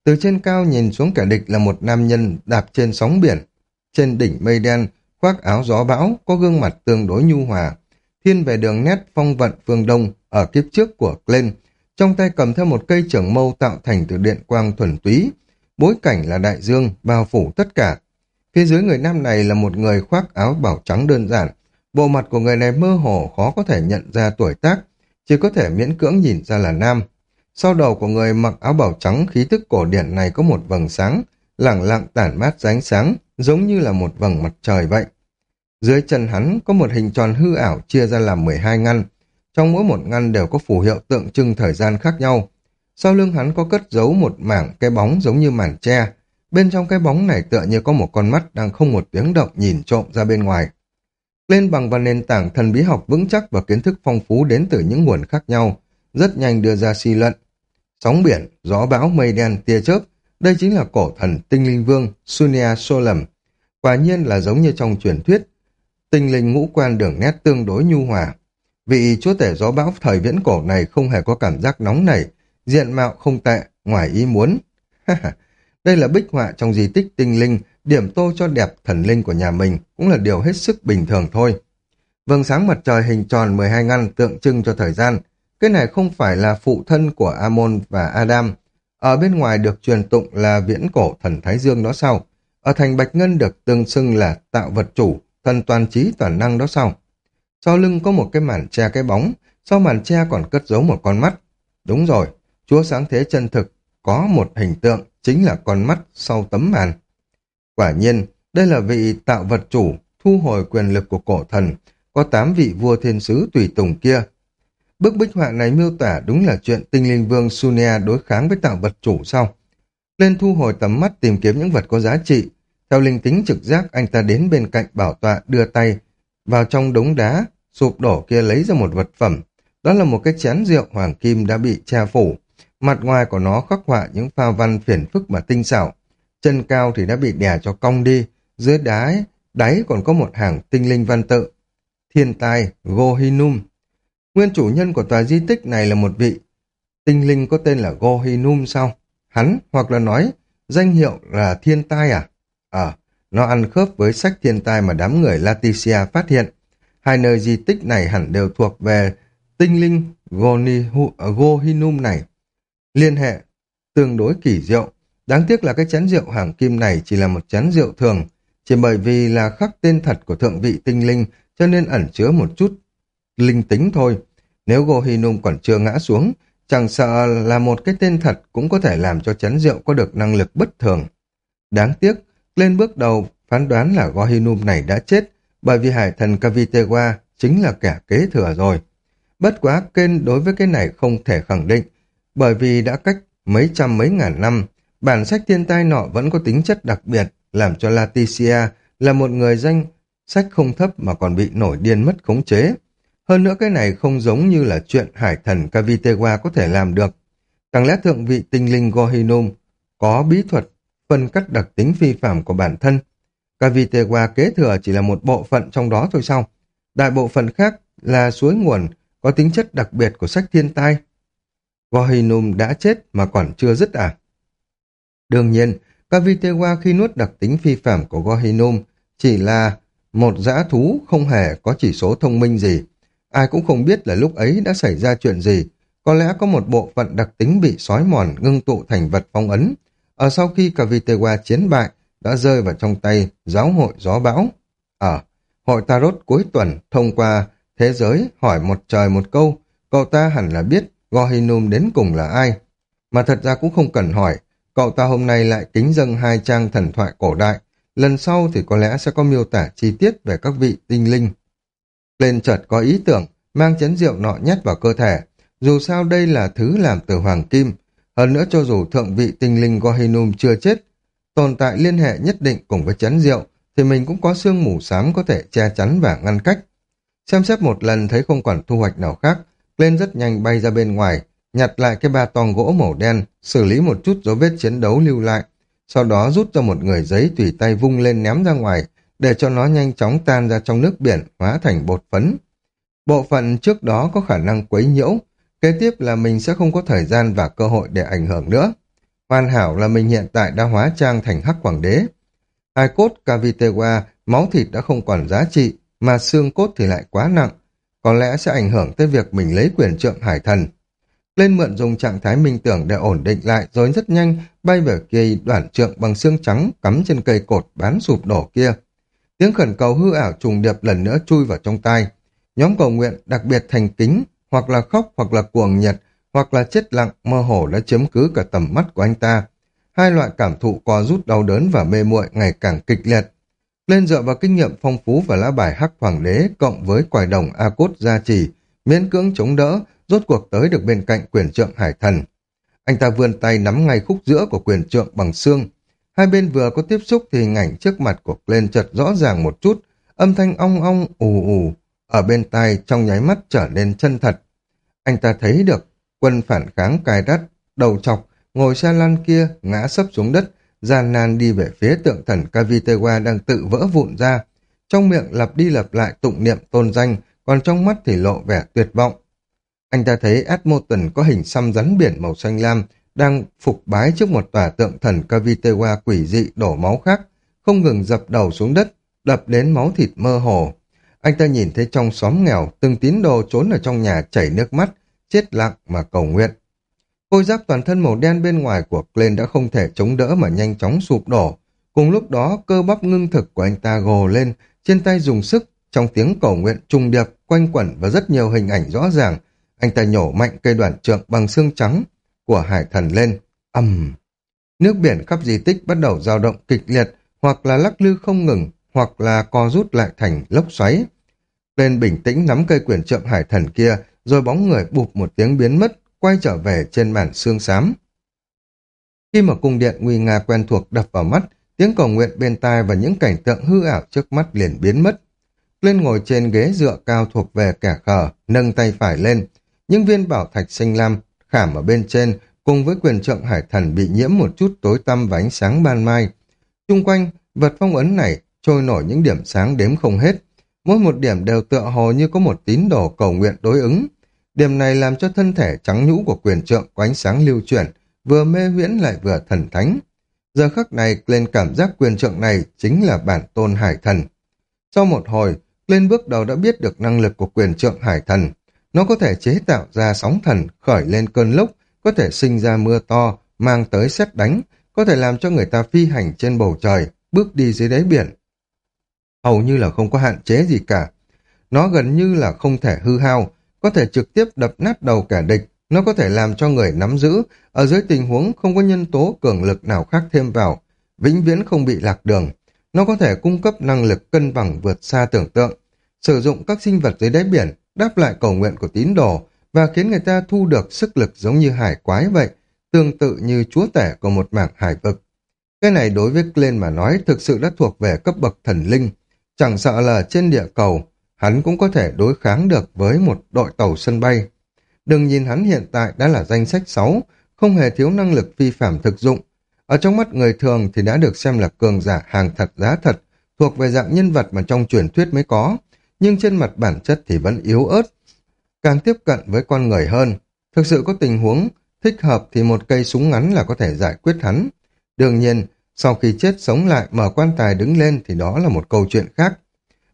Từ trên cao nhìn xuống kẻ địch là một nam nhân đạp trên sóng biển. Trên đỉnh mây đen, khoác áo gió bão, có gương mặt tương đối nhu hòa. Thiên về đường nét phong vận phương Đông ở kiếp trước của Glenn, trong tay cầm theo một cây trưởng mâu tạo thành từ điện quang thuần túy. Bối cảnh là đại dương, bao phủ tất cả. Phía dưới người nam này là một người khoác áo bảo trắng đơn giản. Bộ mặt của người này mơ hồ khó có thể nhận ra tuổi tác, chỉ có thể miễn cưỡng nhìn ra là nam. Sau đầu của người mặc áo bảo trắng khí tức cổ điển này có một vầng sáng, lẳng lặng tản mát ránh sáng, giống như là một vầng mặt trời vậy. Dưới chân hắn có một hình tròn hư ảo chia ra làm 12 ngăn. Trong mỗi một ngăn đều có phù hiệu tượng trưng thời gian khác nhau. Sau lưng hắn có cất giấu một mảng cái bóng giống như màn tre. Bên trong cái bóng này tựa như có một con mắt đang không một tiếng động nhìn trộm ra bên ngoài. Lên bằng và nền tảng thần bí học vững chắc và kiến thức phong phú đến từ những nguồn khác nhau, rất nhanh đưa ra suy luận. Sóng biển, gió bão, mây đen, tia chớp, đây chính là cổ thần tinh linh vương Sunia Solem. Quả nhiên là giống như trong truyền thuyết, tinh linh ngũ quan đường nét tương đối nhu hòa. Vị chúa tể gió bão thời viễn cổ này không hề có cảm giác nóng nảy, diện mạo không tệ, ngoài ý muốn. Đây là bích họa trong di tích tinh linh, điểm tô cho đẹp thần linh của nhà mình cũng là điều hết sức bình thường thôi. Vầng sáng mặt trời hình tròn 12 ngăn tượng trưng cho thời gian. Cái này không phải là phụ thân của Amon và Adam. Ở bên ngoài được truyền tụng là viễn cổ thần Thái Dương đó sau. Ở thành Bạch Ngân được tương xưng là tạo vật chủ, thần toàn trí toàn năng đó sau. Sau lưng có một cái màn che cái bóng, sau màn che còn cất giấu một con mắt. Đúng rồi, Chúa sáng thế chân thực có một hình tượng, chính là con mắt sau tấm màn. Quả nhiên, đây là vị tạo vật chủ, thu hồi quyền lực của cổ thần, có tám vị vua thiên sứ tùy tùng kia. Bức bích họa này miêu tả đúng là chuyện tinh linh vương Sunia đối kháng với tạo vật chủ sau. Lên thu hồi tầm mắt tìm kiếm những vật có giá trị. Theo linh tính trực giác, anh ta đến bên cạnh bảo tọa đưa tay vào trong đống đá, sụp đổ kia lấy ra một vật phẩm. Đó là một cái chén rượu hoàng kim đã bị che phủ. Mặt ngoài của nó khắc họa những pha văn phiền phức mà tinh xảo. Chân cao thì đã bị đè cho cong đi, dưới đáy, đáy còn có một hàng tinh linh văn tự. Thiên tai Gohinum. Nguyên chủ nhân của tòa di tích này là một vị tinh linh có tên là Gohinum sao? Hắn, hoặc là nói, danh hiệu là thiên tai à? Ờ, nó ăn khớp với sách thiên tai mà đám người Laticia phát hiện. Hai nơi di tích này hẳn đều thuộc về tinh linh à, Gohinum này. Liên hệ tương đối kỳ diệu. Đáng tiếc là cái chén rượu hàng kim này chỉ là một chén rượu thường, chỉ bởi vì là khắc tên thật của thượng vị tinh linh cho nên ẩn chứa một chút linh tính thôi. Nếu Gohinum còn chưa ngã xuống, chẳng sợ là một cái tên thật cũng có thể làm cho chén rượu có được năng lực bất thường. Đáng tiếc, lên bước đầu phán đoán là Gohinum này đã chết bởi vì hải thần Kavitewa chính là kẻ kế thừa rồi. Bất quá kênh đối với cái này không thể khẳng định, bởi vì đã cách mấy trăm mấy ngàn năm, bản sách thiên tai nọ vẫn có tính chất đặc biệt, làm cho laticia là một người danh sách không thấp mà còn bị nổi điên mất khống chế. Hơn nữa cái này không giống như là chuyện hải thần Kavitewa có thể làm được. Càng lẽ thượng vị tinh linh Gohinum có bí thuật phân cắt đặc tính phi phạm của bản thân? Cavitewa kế thừa chỉ là một bộ phận trong đó thôi sao? Đại bộ phận khác là suối nguồn có tính chất đặc biệt của sách thiên tai. Gohinum đã chết mà còn chưa dứt à? Đương nhiên, Cavitewa khi nuốt đặc tính phi phạm của Gohinum chỉ là một dã thú không hề có chỉ số thông minh gì. Ai cũng không biết là lúc ấy đã xảy ra chuyện gì. Có lẽ có một bộ phận đặc tính bị sói mòn ngưng tụ thành vật phong ấn. Ở sau khi Cavitewa chiến bại, đã rơi vào trong tay giáo hội gió bão. Ở hội Tarot cuối tuần thông qua thế giới hỏi một trời một câu, cậu ta hẳn là biết Gohinum đến cùng là ai. Mà thật ra cũng không cần hỏi, cậu ta hôm nay lại kính dâng hai trang thần thoại cổ đại, lần sau thì có lẽ sẽ có miêu tả chi tiết về các vị tinh linh. Lên chợt có ý tưởng, mang chén rượu nọ nhét vào cơ thể, dù sao đây là thứ làm từ hoàng kim, hơn nữa cho dù thượng vị tinh linh Gohinum chưa chết, tồn tại liên hệ nhất định cùng với chén rượu, thì mình cũng có xương mù xám có thể che chắn và ngăn cách. Xem xét một lần thấy không còn thu hoạch nào khác, lên rất nhanh bay ra bên ngoài, nhặt lại cái ba tong gỗ màu đen, xử lý một chút dấu vết chiến đấu lưu lại, sau đó rút ra một người giấy tùy tay vung lên ném ra ngoài, để cho nó nhanh chóng tan ra trong nước biển, hóa thành bột phấn. Bộ phận trước đó có khả năng quấy nhiễu, kế tiếp là mình sẽ không có thời gian và cơ hội để ảnh hưởng nữa. Hoàn hảo là mình hiện tại đã hóa trang thành hắc Quảng đế. Hai cốt Cavitewa, máu thịt đã không còn giá trị, mà xương cốt thì lại quá nặng. Có lẽ sẽ ảnh hưởng tới việc mình lấy quyền trượng hải thần. Lên mượn dùng trạng thái minh tưởng để ổn định lại rồi rất nhanh bay về kia đoạn trượng bằng xương trắng cắm trên cây cột bán sụp đổ kia. Tiếng khẩn cầu hư ảo trùng điệp lần nữa chui vào trong tai. Nhóm cầu nguyện đặc biệt thành kính, hoặc là khóc, hoặc là cuồng nhiệt, hoặc là chết lặng, mơ hồ đã chiếm cứ cả tầm mắt của anh ta. Hai loại cảm thụ co rút đau đớn và mê muội ngày càng kịch liệt. Lên dựa vào kinh nghiệm phong phú và lá bài hắc hoàng đế cộng với quài đồng A Cốt gia trì, miễn cưỡng chống đỡ, rốt cuộc tới được bên cạnh quyền trượng hải thần. Anh ta vươn tay nắm ngay khúc giữa của quyền trượng bằng xương. Hai bên vừa có tiếp xúc thì hình ảnh trước mặt của lên chợt rõ ràng một chút, âm thanh ong ong ù ù, ở bên tai trong nháy mắt trở nên chân thật. Anh ta thấy được quân phản kháng cài đắt, đầu chọc, ngồi xe lăn kia ngã sấp xuống đất, gian nan đi về phía tượng thần Kavitewa đang tự vỡ vụn ra. Trong miệng lặp đi lặp lại tụng niệm tôn danh, còn trong mắt thì lộ vẻ tuyệt vọng. Anh ta thấy Edmonton có hình xăm rắn biển màu xanh lam, đang phục bái trước một tòa tượng thần Kavitewa quỷ dị đổ máu khác, không ngừng dập đầu xuống đất, đập đến máu thịt mơ hồ. Anh ta nhìn thấy trong xóm nghèo, từng tín đồ trốn ở trong nhà chảy nước mắt, chết lặng mà cầu nguyện. Khôi giáp toàn thân màu đen bên ngoài của Glenn đã không thể chống đỡ mà nhanh chóng sụp đổ. Cùng lúc đó, cơ bắp ngưng thực của anh ta gồ lên, trên tay dùng sức, trong tiếng cầu nguyện trung điệp, quanh quẩn và rất nhiều hình ảnh rõ ràng. Anh ta nhổ mạnh cây đoạn trượng bằng xương trắng của hải thần lên. ầm Nước biển khắp di tích bắt đầu dao động kịch liệt, hoặc là lắc lư không ngừng, hoặc là co rút lại thành lốc xoáy. Lên bình tĩnh nắm cây quyển trượng hải thần kia, rồi bóng người bụp một tiếng biến mất, quay trở về trên màn xương xám. Khi mà cung điện nguy nga quen thuộc đập vào mắt, tiếng cầu nguyện bên tai và những cảnh tượng hư ảo trước mắt liền biến mất. Lên ngồi trên ghế dựa cao thuộc về kẻ khờ, nâng tay phải lên. Những viên bảo thạch xanh lam khảm ở bên trên cùng với quyền trượng hải thần bị nhiễm một chút tối tăm và ánh sáng ban mai. Trung quanh, vật phong ấn này trôi nổi những điểm sáng đếm không hết. Mỗi một điểm đều tựa hồ như có một tín đồ cầu nguyện đối ứng. Điểm này làm cho thân thể trắng nhũ của quyền trượng có ánh sáng lưu chuyển, vừa mê huyễn lại vừa thần thánh. Giờ khắc này, lên cảm giác quyền trượng này chính là bản tôn hải thần. Sau một hồi, lên bước đầu đã biết được năng lực của quyền trượng hải thần. Nó có thể chế tạo ra sóng thần, khởi lên cơn lốc, có thể sinh ra mưa to, mang tới xét đánh, có thể làm cho người ta phi hành trên bầu trời, bước đi dưới đáy biển. Hầu như là không có hạn chế gì cả. Nó gần như là không thể hư hao, có thể trực tiếp đập nát đầu kẻ địch, nó có thể làm cho người nắm giữ, ở dưới tình huống không có nhân tố cường lực nào khác thêm vào, vĩnh viễn không bị lạc đường. Nó có thể cung cấp năng lực cân bằng vượt xa tưởng tượng, sử dụng các sinh vật dưới đáy biển, đáp lại cầu nguyện của tín đồ, và khiến người ta thu được sức lực giống như hải quái vậy, tương tự như chúa tể của một mảng hải vực. Cái này đối với Glenn mà nói thực sự đã thuộc về cấp bậc thần linh, chẳng sợ là trên địa cầu, hắn cũng có thể đối kháng được với một đội tàu sân bay. Đừng nhìn hắn hiện tại đã là danh sách 6, không hề thiếu năng lực phi phạm thực dụng. Ở trong mắt người thường thì đã được xem là cường giả hàng thật giá thật, thuộc về dạng nhân vật mà trong truyền thuyết mới có, nhưng trên mặt bản chất thì vẫn yếu ớt, càng tiếp cận với con người hơn. Thực sự có tình huống thích hợp thì một cây súng ngắn là có thể giải quyết hắn. Đương nhiên, sau khi chết sống lại mở quan tài đứng lên thì đó là một câu chuyện khác.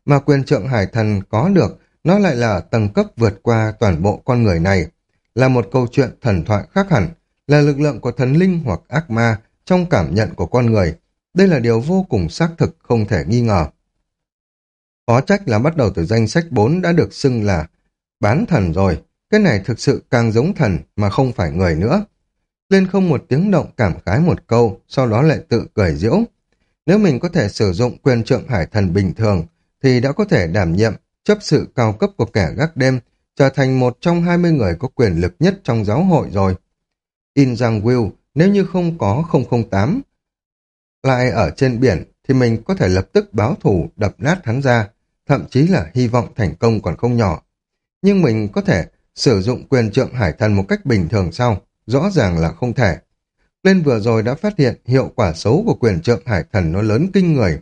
Mà quyền trượng hải thần có được, nó lại là tầng cấp vượt qua toàn bộ con người này. Là một câu chuyện thần thoại khác hẳn, là lực lượng của thần linh hoặc ác ma trong cảm nhận của con người. Đây là điều vô cùng xác thực không thể nghi ngờ. Có trách là bắt đầu từ danh sách 4 đã được xưng là bán thần rồi. Cái này thực sự càng giống thần mà không phải người nữa. Lên không một tiếng động cảm khái một câu, sau đó lại tự cười diễu. Nếu mình có thể sử dụng quyền trượng hải thần bình thường, thì đã có thể đảm nhiệm chấp sự cao cấp của kẻ gác đêm, trở thành một trong 20 người có quyền lực nhất trong giáo hội rồi. In rằng Will, nếu như không có 008, lại ở trên biển, thì mình có thể lập tức báo thủ đập nát hắn ra, thậm chí là hy vọng thành công còn không nhỏ. Nhưng mình có thể sử dụng quyền trượng hải thần một cách bình thường sau Rõ ràng là không thể. Lên vừa rồi đã phát hiện hiệu quả xấu của quyền trượng hải thần nó lớn kinh người.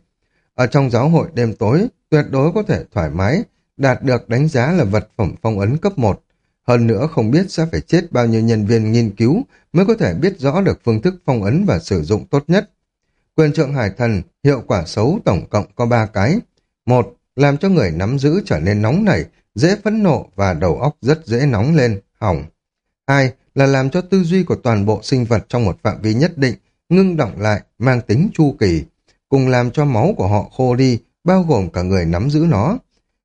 Ở trong giáo hội đêm tối, tuyệt đối có thể thoải mái đạt được đánh giá là vật phẩm phong ấn cấp 1. Hơn nữa không biết sẽ phải chết bao nhiêu nhân viên nghiên cứu mới có thể biết rõ được phương thức phong ấn và sử dụng tốt nhất. Quyền trượng hải thần, hiệu quả xấu tổng cộng có 3 cái. Một, làm cho người nắm giữ trở nên nóng nảy, dễ phẫn nộ và đầu óc rất dễ nóng lên, hỏng. Hai là làm cho tư duy của toàn bộ sinh vật trong một phạm vi nhất định ngưng động lại, mang tính chu kỳ, cùng làm cho máu của họ khô đi, bao gồm cả người nắm giữ nó.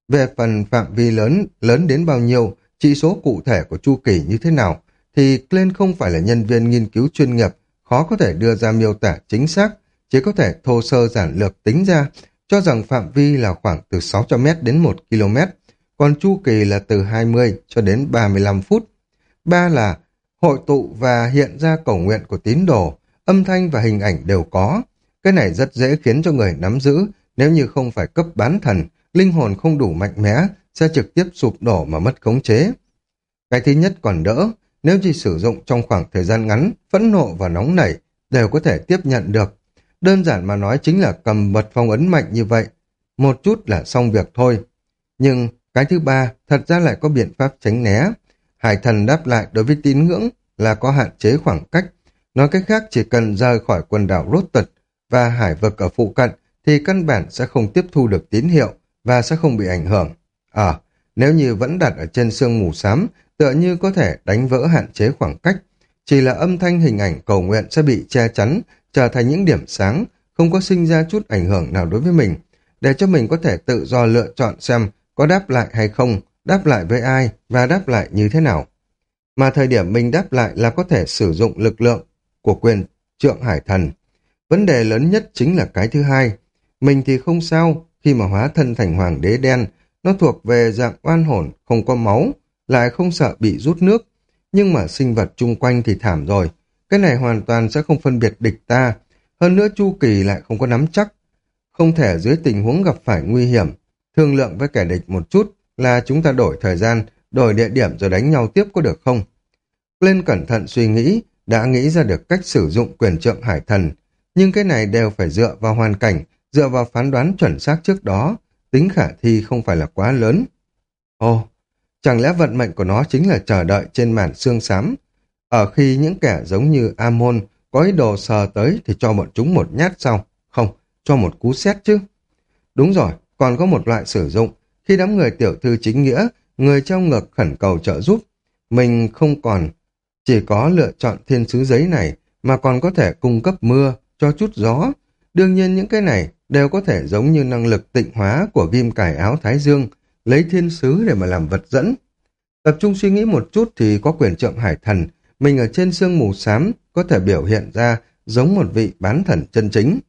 Về phần phạm vi lớn, lớn đến bao nhiêu, chỉ số cụ thể của chu kỳ như thế nào, thì Glenn không phải là nhân viên nghiên cứu chuyên nghiệp, khó có thể đưa ra miêu tả chính xác, chỉ có thể thô sơ giản lược tính ra, cho rằng phạm vi là khoảng từ 600m đến 1 km, còn chu kỳ là từ 20 cho đến 35 phút. Ba là hội tụ và hiện ra cầu nguyện của tín đồ, âm thanh và hình ảnh đều có. Cái này rất dễ khiến cho người nắm giữ, nếu như không phải cấp bán thần, linh hồn không đủ mạnh mẽ, sẽ trực tiếp sụp đổ mà mất khống chế. Cái thứ nhất còn đỡ, nếu chỉ sử dụng trong khoảng thời gian ngắn, phẫn nộ và nóng nảy đều có thể tiếp nhận được. Đơn giản mà nói chính là cầm bật phong ấn mạnh như vậy, một chút là xong việc thôi. Nhưng cái thứ ba thật ra lại có biện pháp tránh né. Hải thần đáp lại đối với tín ngưỡng là có hạn chế khoảng cách. Nói cách khác chỉ cần rời khỏi quần đảo rốt tật và hải vực ở phụ cận thì căn bản sẽ không tiếp thu được tín hiệu và sẽ không bị ảnh hưởng. Ờ, nếu như vẫn đặt ở trên sương mù xám, tựa như có thể đánh vỡ hạn chế khoảng cách. Chỉ là âm thanh hình ảnh cầu nguyện sẽ bị che chắn, trở thành những điểm sáng, không có sinh ra chút ảnh hưởng nào đối với mình, để cho mình có thể tự do lựa chọn xem có đáp lại hay không, đáp lại với ai và đáp lại như thế nào. Mà thời điểm mình đáp lại là có thể sử dụng lực lượng của quyền trượng hải thần. Vấn đề lớn nhất chính là cái thứ hai. Mình thì không sao, khi mà hóa thân thành hoàng đế đen, nó thuộc về dạng oan hồn, không có máu, lại không sợ bị rút nước. Nhưng mà sinh vật chung quanh thì thảm rồi. Cái này hoàn toàn sẽ không phân biệt địch ta. Hơn nữa Chu Kỳ lại không có nắm chắc. Không thể dưới tình huống gặp phải nguy hiểm. Thương lượng với kẻ địch một chút là chúng ta đổi thời gian, đổi địa điểm rồi đánh nhau tiếp có được không? Lên cẩn thận suy nghĩ, đã nghĩ ra được cách sử dụng quyền trượng hải thần. Nhưng cái này đều phải dựa vào hoàn cảnh, dựa vào phán đoán chuẩn xác trước đó, tính khả thi không phải là quá lớn. Ồ, chẳng lẽ vận mệnh của nó chính là chờ đợi trên màn xương xám? Ở khi những kẻ giống như Amon có ý đồ sờ tới thì cho bọn chúng một nhát sau. Không, cho một cú xét chứ. Đúng rồi, còn có một loại sử dụng. Khi đám người tiểu thư chính nghĩa, người trong ngực khẩn cầu trợ giúp, mình không còn chỉ có lựa chọn thiên sứ giấy này mà còn có thể cung cấp mưa, cho chút gió. Đương nhiên những cái này đều có thể giống như năng lực tịnh hóa của ghim cải áo Thái Dương, lấy thiên sứ để mà làm vật dẫn. Tập trung suy nghĩ một chút thì có quyền trượng hải thần, mình ở trên sương mù xám có thể biểu hiện ra giống một vị bán thần chân chính.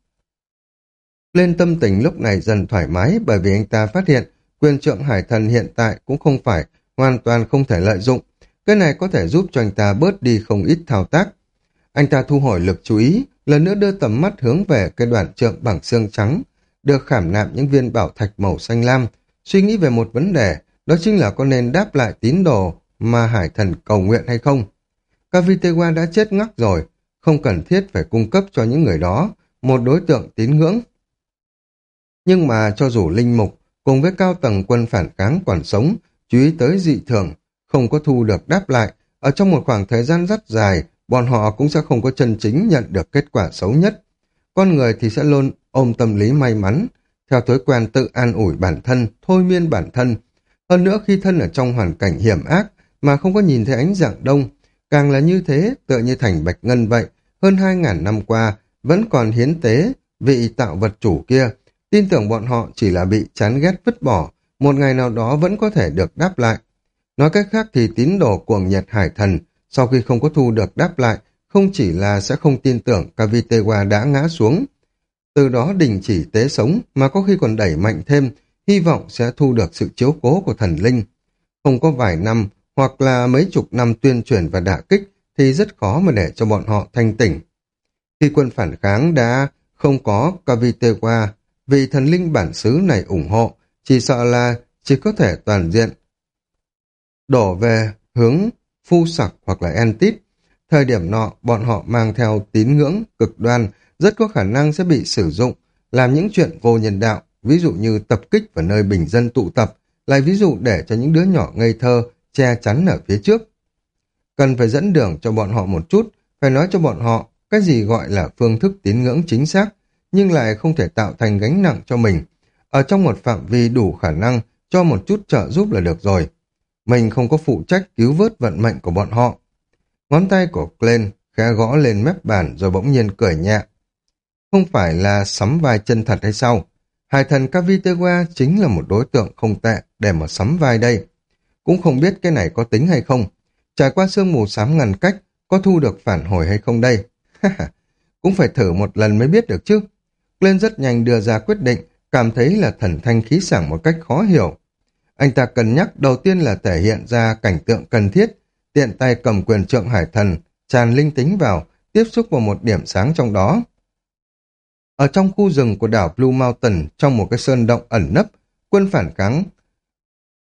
Lên tâm tình lúc này dần thoải mái bởi vì anh ta phát hiện quyền trượng hải thần hiện tại cũng không phải hoàn toàn không thể lợi dụng. Cái này có thể giúp cho anh ta bớt đi không ít thao tác. Anh ta thu hồi lực chú ý, lần nữa đưa tầm mắt hướng về cái đoạn trượng bằng xương trắng, được khảm nạm những viên bảo thạch màu xanh lam, suy nghĩ về một vấn đề, đó chính là có nên đáp lại tín đồ mà hải thần cầu nguyện hay không. Cavitewa đã chết ngắc rồi, không cần thiết phải cung cấp cho những người đó một đối tượng tín ngưỡng. Nhưng mà cho dù linh mục cùng với cao tầng quân phản kháng còn sống, chú ý tới dị thường, không có thu được đáp lại, ở trong một khoảng thời gian rất dài, bọn họ cũng sẽ không có chân chính nhận được kết quả xấu nhất. Con người thì sẽ luôn ôm tâm lý may mắn, theo thói quen tự an ủi bản thân, thôi miên bản thân. Hơn nữa khi thân ở trong hoàn cảnh hiểm ác mà không có nhìn thấy ánh dạng đông, càng là như thế tựa như thành bạch ngân vậy, hơn hai ngàn năm qua vẫn còn hiến tế vị tạo vật chủ kia, tin tưởng bọn họ chỉ là bị chán ghét vứt bỏ, một ngày nào đó vẫn có thể được đáp lại. Nói cách khác thì tín đồ cuồng nhiệt hải thần sau khi không có thu được đáp lại, không chỉ là sẽ không tin tưởng Cavitewa đã ngã xuống, từ đó đình chỉ tế sống mà có khi còn đẩy mạnh thêm, hy vọng sẽ thu được sự chiếu cố của thần linh. Không có vài năm hoặc là mấy chục năm tuyên truyền và đả kích thì rất khó mà để cho bọn họ thanh tỉnh. Khi quân phản kháng đã không có Cavitewa vì thần linh bản xứ này ủng hộ, chỉ sợ là chỉ có thể toàn diện đổ về hướng phu sặc hoặc là entit. Thời điểm nọ, bọn họ mang theo tín ngưỡng cực đoan, rất có khả năng sẽ bị sử dụng, làm những chuyện vô nhân đạo, ví dụ như tập kích vào nơi bình dân tụ tập, lại ví dụ để cho những đứa nhỏ ngây thơ che chắn ở phía trước. Cần phải dẫn đường cho bọn họ một chút, phải nói cho bọn họ cái gì gọi là phương thức tín ngưỡng chính xác, nhưng lại không thể tạo thành gánh nặng cho mình. Ở trong một phạm vi đủ khả năng cho một chút trợ giúp là được rồi. Mình không có phụ trách cứu vớt vận mệnh của bọn họ. Ngón tay của Glenn khẽ gõ lên mép bàn rồi bỗng nhiên cười nhẹ. Không phải là sắm vai chân thật hay sao? Hải thần Cavitewa chính là một đối tượng không tệ để mà sắm vai đây. Cũng không biết cái này có tính hay không. Trải qua sương mù xám ngăn cách, có thu được phản hồi hay không đây? (laughs) Cũng phải thử một lần mới biết được chứ. Lên rất nhanh đưa ra quyết định, cảm thấy là thần thanh khí sảng một cách khó hiểu. Anh ta cân nhắc đầu tiên là thể hiện ra cảnh tượng cần thiết, tiện tay cầm quyền trượng hải thần, tràn linh tính vào, tiếp xúc vào một điểm sáng trong đó. Ở trong khu rừng của đảo Blue Mountain, trong một cái sơn động ẩn nấp, quân phản kháng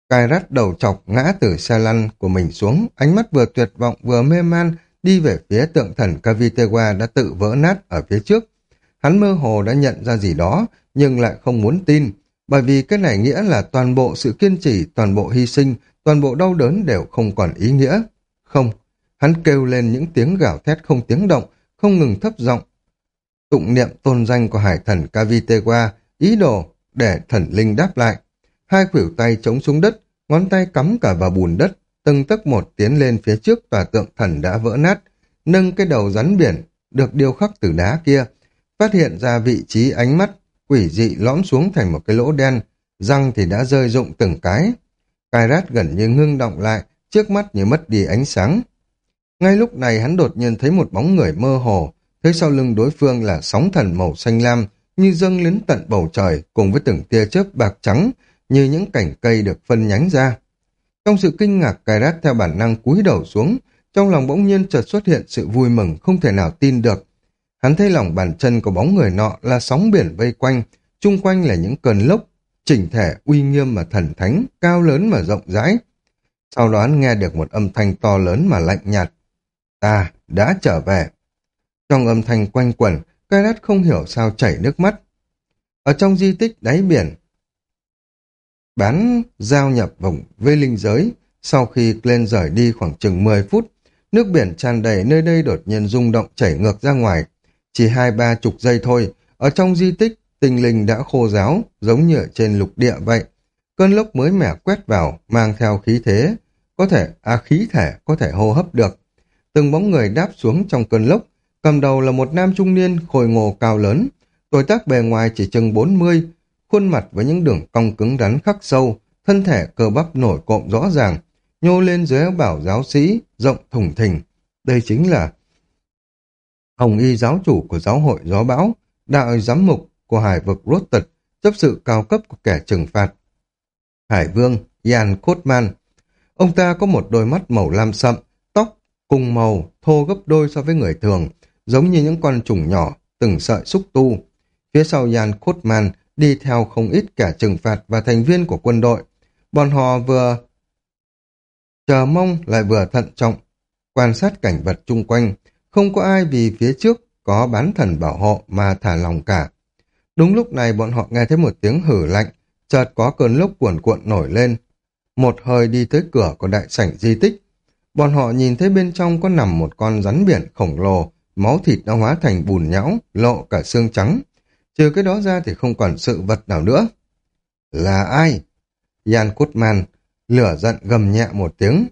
cai rắt đầu chọc ngã từ xe lăn của mình xuống, ánh mắt vừa tuyệt vọng vừa mê man đi về phía tượng thần Kavitewa đã tự vỡ nát ở phía trước. Hắn mơ hồ đã nhận ra gì đó, nhưng lại không muốn tin, bởi vì cái này nghĩa là toàn bộ sự kiên trì, toàn bộ hy sinh, toàn bộ đau đớn đều không còn ý nghĩa. Không, hắn kêu lên những tiếng gào thét không tiếng động, không ngừng thấp giọng. Tụng niệm tôn danh của hải thần Kavitewa, ý đồ để thần linh đáp lại. Hai khuỷu tay chống xuống đất, ngón tay cắm cả vào bùn đất, từng tấc một tiến lên phía trước tòa tượng thần đã vỡ nát, nâng cái đầu rắn biển được điêu khắc từ đá kia, phát hiện ra vị trí ánh mắt quỷ dị lõm xuống thành một cái lỗ đen, răng thì đã rơi rụng từng cái. Kairat gần như ngưng động lại, trước mắt như mất đi ánh sáng. Ngay lúc này hắn đột nhiên thấy một bóng người mơ hồ, thấy sau lưng đối phương là sóng thần màu xanh lam, như dâng lên tận bầu trời cùng với từng tia chớp bạc trắng, như những cành cây được phân nhánh ra. Trong sự kinh ngạc, Kairat theo bản năng cúi đầu xuống, trong lòng bỗng nhiên chợt xuất hiện sự vui mừng không thể nào tin được. Hắn thấy lòng bàn chân của bóng người nọ là sóng biển vây quanh, chung quanh là những cơn lốc, chỉnh thể uy nghiêm mà thần thánh, cao lớn mà rộng rãi. Sau đó hắn nghe được một âm thanh to lớn mà lạnh nhạt. Ta đã trở về. Trong âm thanh quanh quẩn, Kairat không hiểu sao chảy nước mắt. Ở trong di tích đáy biển, bán giao nhập vùng vây linh giới. Sau khi Glenn rời đi khoảng chừng 10 phút, nước biển tràn đầy nơi đây đột nhiên rung động chảy ngược ra ngoài. Chỉ hai ba chục giây thôi, ở trong di tích, tinh linh đã khô ráo, giống như ở trên lục địa vậy. Cơn lốc mới mẻ quét vào, mang theo khí thế, có thể, à khí thể, có thể hô hấp được. Từng bóng người đáp xuống trong cơn lốc, cầm đầu là một nam trung niên khôi ngồ cao lớn, tuổi tác bề ngoài chỉ chừng 40, khuôn mặt với những đường cong cứng rắn khắc sâu, thân thể cơ bắp nổi cộm rõ ràng, nhô lên dưới áo bảo giáo sĩ, rộng thùng thình. Đây chính là Hồng Y giáo chủ của giáo hội gió bão, đạo giám mục của hải vực rốt tật, chấp sự cao cấp của kẻ trừng phạt. Hải vương Jan Kotman Ông ta có một đôi mắt màu lam sậm, tóc cùng màu, thô gấp đôi so với người thường, giống như những con trùng nhỏ, từng sợi xúc tu. Phía sau Jan Kotman đi theo không ít kẻ trừng phạt và thành viên của quân đội. Bọn họ vừa chờ mong lại vừa thận trọng, quan sát cảnh vật chung quanh, không có ai vì phía trước có bán thần bảo hộ mà thả lòng cả. Đúng lúc này bọn họ nghe thấy một tiếng hử lạnh, chợt có cơn lốc cuồn cuộn nổi lên. Một hơi đi tới cửa của đại sảnh di tích. Bọn họ nhìn thấy bên trong có nằm một con rắn biển khổng lồ, máu thịt đã hóa thành bùn nhão, lộ cả xương trắng. Trừ cái đó ra thì không còn sự vật nào nữa. Là ai? Jan Kutman lửa giận gầm nhẹ một tiếng.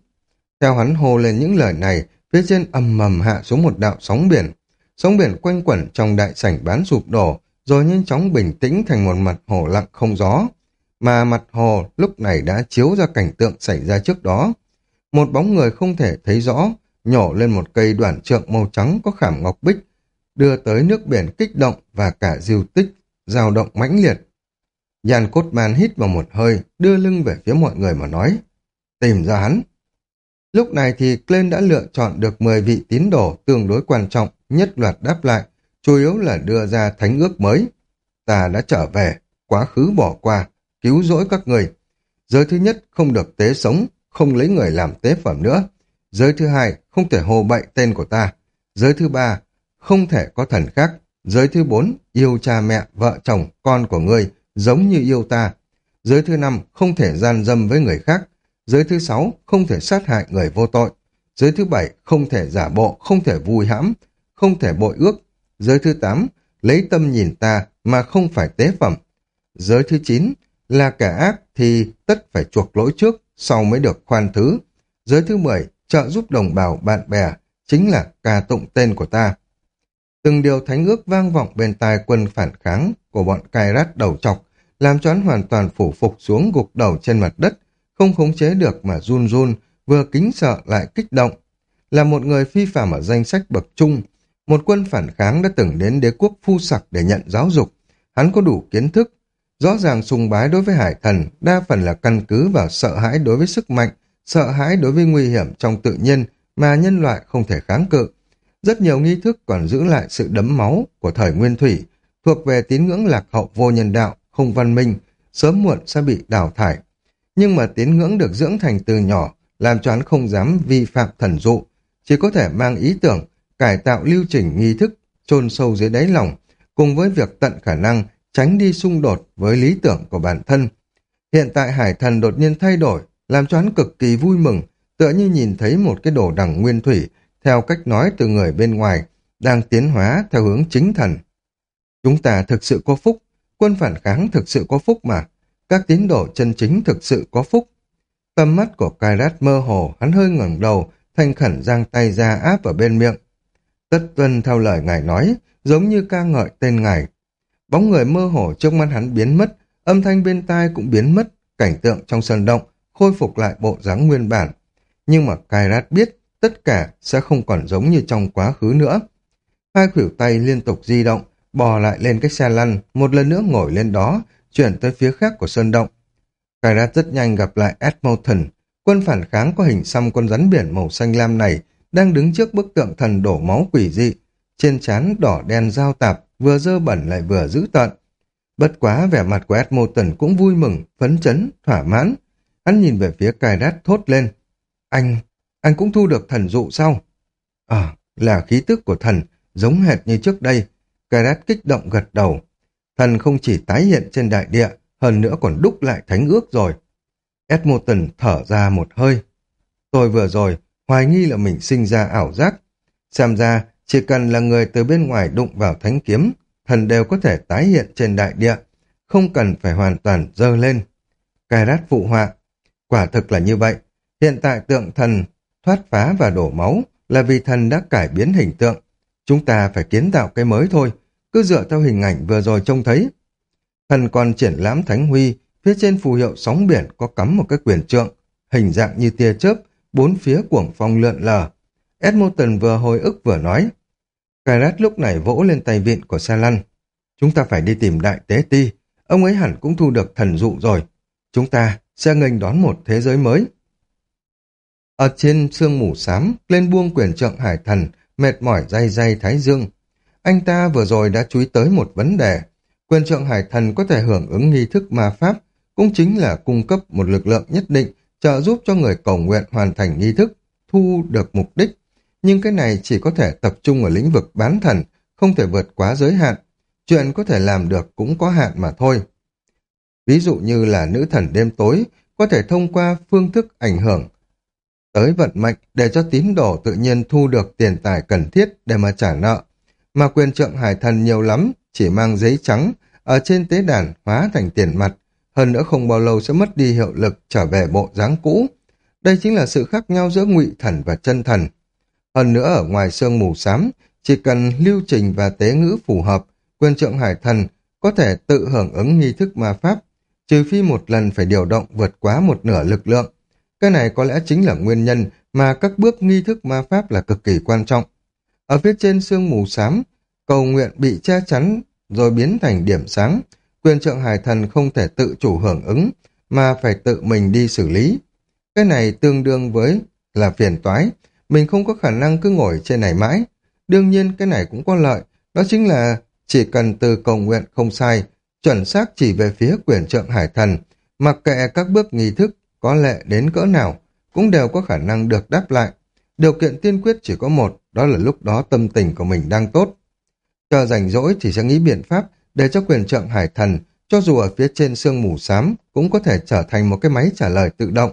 Theo hắn hô lên những lời này, phía trên ầm mầm hạ xuống một đạo sóng biển. Sóng biển quanh quẩn trong đại sảnh bán sụp đổ, rồi nhanh chóng bình tĩnh thành một mặt hồ lặng không gió. Mà mặt hồ lúc này đã chiếu ra cảnh tượng xảy ra trước đó. Một bóng người không thể thấy rõ, nhổ lên một cây đoạn trượng màu trắng có khảm ngọc bích, đưa tới nước biển kích động và cả diêu tích, dao động mãnh liệt. Jan Cốt man hít vào một hơi, đưa lưng về phía mọi người mà nói, tìm ra hắn. Lúc này thì Glenn đã lựa chọn được 10 vị tín đồ tương đối quan trọng, nhất loạt đáp lại, chủ yếu là đưa ra thánh ước mới. Ta đã trở về, quá khứ bỏ qua, cứu rỗi các người. Giới thứ nhất không được tế sống, không lấy người làm tế phẩm nữa. Giới thứ hai không thể hồ bậy tên của ta. Giới thứ ba không thể có thần khác. Giới thứ bốn yêu cha mẹ, vợ chồng, con của ngươi giống như yêu ta. Giới thứ năm, không thể gian dâm với người khác. Giới thứ sáu, không thể sát hại người vô tội. Giới thứ bảy, không thể giả bộ, không thể vui hãm, không thể bội ước. Giới thứ tám, lấy tâm nhìn ta mà không phải tế phẩm. Giới thứ chín, là kẻ ác thì tất phải chuộc lỗi trước, sau mới được khoan thứ. Giới thứ mười, trợ giúp đồng bào bạn bè, chính là ca tụng tên của ta. Từng điều thánh ước vang vọng bên tai quân phản kháng của bọn cai rát đầu chọc, làm cho hắn hoàn toàn phủ phục xuống gục đầu trên mặt đất, không khống chế được mà run run, vừa kính sợ lại kích động. Là một người phi phạm ở danh sách bậc trung, một quân phản kháng đã từng đến đế quốc phu sặc để nhận giáo dục. Hắn có đủ kiến thức, rõ ràng sùng bái đối với hải thần, đa phần là căn cứ vào sợ hãi đối với sức mạnh, sợ hãi đối với nguy hiểm trong tự nhiên mà nhân loại không thể kháng cự. Rất nhiều nghi thức còn giữ lại sự đấm máu của thời nguyên thủy, thuộc về tín ngưỡng lạc hậu vô nhân đạo, không văn minh, sớm muộn sẽ bị đào thải. Nhưng mà tín ngưỡng được dưỡng thành từ nhỏ, làm cho hắn không dám vi phạm thần dụ, chỉ có thể mang ý tưởng, cải tạo lưu trình nghi thức, chôn sâu dưới đáy lòng, cùng với việc tận khả năng tránh đi xung đột với lý tưởng của bản thân. Hiện tại hải thần đột nhiên thay đổi, làm cho hắn cực kỳ vui mừng, tựa như nhìn thấy một cái đồ đằng nguyên thủy, theo cách nói từ người bên ngoài, đang tiến hóa theo hướng chính thần. Chúng ta thực sự có phúc, quân phản kháng thực sự có phúc mà, các tín đồ chân chính thực sự có phúc. Tâm mắt của Kairat mơ hồ, hắn hơi ngẩng đầu, thanh khẩn giang tay ra áp ở bên miệng. Tất tuân theo lời ngài nói, giống như ca ngợi tên ngài. Bóng người mơ hồ trước mắt hắn biến mất, âm thanh bên tai cũng biến mất, cảnh tượng trong sân động khôi phục lại bộ dáng nguyên bản. Nhưng mà Kairat biết tất cả sẽ không còn giống như trong quá khứ nữa. Hai khuỷu tay liên tục di động, bò lại lên cái xe lăn, một lần nữa ngồi lên đó, chuyển tới phía khác của sơn động. Kairat rất nhanh gặp lại Edmonton, quân phản kháng có hình xăm con rắn biển màu xanh lam này, đang đứng trước bức tượng thần đổ máu quỷ dị, trên trán đỏ đen giao tạp, vừa dơ bẩn lại vừa dữ tợn. Bất quá vẻ mặt của Edmonton cũng vui mừng, phấn chấn, thỏa mãn. Hắn nhìn về phía Kairat thốt lên. Anh, anh cũng thu được thần dụ sao? À, là khí tức của thần, giống hệt như trước đây. Kairat kích động gật đầu. Thần không chỉ tái hiện trên đại địa, hơn nữa còn đúc lại thánh ước rồi. Edmonton thở ra một hơi. Tôi vừa rồi, hoài nghi là mình sinh ra ảo giác. Xem ra, chỉ cần là người từ bên ngoài đụng vào thánh kiếm, thần đều có thể tái hiện trên đại địa, không cần phải hoàn toàn dơ lên. Kairat phụ họa. Quả thực là như vậy. Hiện tại tượng thần thoát phá và đổ máu là vì thần đã cải biến hình tượng. Chúng ta phải kiến tạo cái mới thôi, cứ dựa theo hình ảnh vừa rồi trông thấy. Thần còn triển lãm thánh huy, phía trên phù hiệu sóng biển có cắm một cái quyền trượng, hình dạng như tia chớp, bốn phía cuồng phong lượn lờ. Edmonton vừa hồi ức vừa nói. Kairat lúc này vỗ lên tay vịn của xe lăn. Chúng ta phải đi tìm đại tế ti, ông ấy hẳn cũng thu được thần dụ rồi. Chúng ta sẽ nghênh đón một thế giới mới. Ở trên sương mù xám, lên buông quyền trượng hải thần, mệt mỏi day day thái dương. Anh ta vừa rồi đã chú ý tới một vấn đề. Quyền trượng hải thần có thể hưởng ứng nghi thức ma pháp, cũng chính là cung cấp một lực lượng nhất định trợ giúp cho người cầu nguyện hoàn thành nghi thức, thu được mục đích. Nhưng cái này chỉ có thể tập trung ở lĩnh vực bán thần, không thể vượt quá giới hạn. Chuyện có thể làm được cũng có hạn mà thôi. Ví dụ như là nữ thần đêm tối, có thể thông qua phương thức ảnh hưởng tới vận mệnh để cho tín đồ tự nhiên thu được tiền tài cần thiết để mà trả nợ. Mà quyền trượng hải thần nhiều lắm, chỉ mang giấy trắng, ở trên tế đàn hóa thành tiền mặt, hơn nữa không bao lâu sẽ mất đi hiệu lực trở về bộ dáng cũ. Đây chính là sự khác nhau giữa ngụy thần và chân thần. Hơn nữa ở ngoài sương mù xám, chỉ cần lưu trình và tế ngữ phù hợp, quyền trượng hải thần có thể tự hưởng ứng nghi thức ma pháp, trừ phi một lần phải điều động vượt quá một nửa lực lượng. Cái này có lẽ chính là nguyên nhân mà các bước nghi thức ma pháp là cực kỳ quan trọng. Ở phía trên sương mù xám, cầu nguyện bị che chắn rồi biến thành điểm sáng. Quyền trượng hải thần không thể tự chủ hưởng ứng, mà phải tự mình đi xử lý. Cái này tương đương với là phiền toái, mình không có khả năng cứ ngồi trên này mãi. Đương nhiên cái này cũng có lợi, đó chính là chỉ cần từ cầu nguyện không sai, chuẩn xác chỉ về phía quyền trượng hải thần, mặc kệ các bước nghi thức có lệ đến cỡ nào, cũng đều có khả năng được đáp lại. Điều kiện tiên quyết chỉ có một, đó là lúc đó tâm tình của mình đang tốt. Chờ rảnh rỗi thì sẽ nghĩ biện pháp để cho quyền trượng hải thần cho dù ở phía trên sương mù xám cũng có thể trở thành một cái máy trả lời tự động.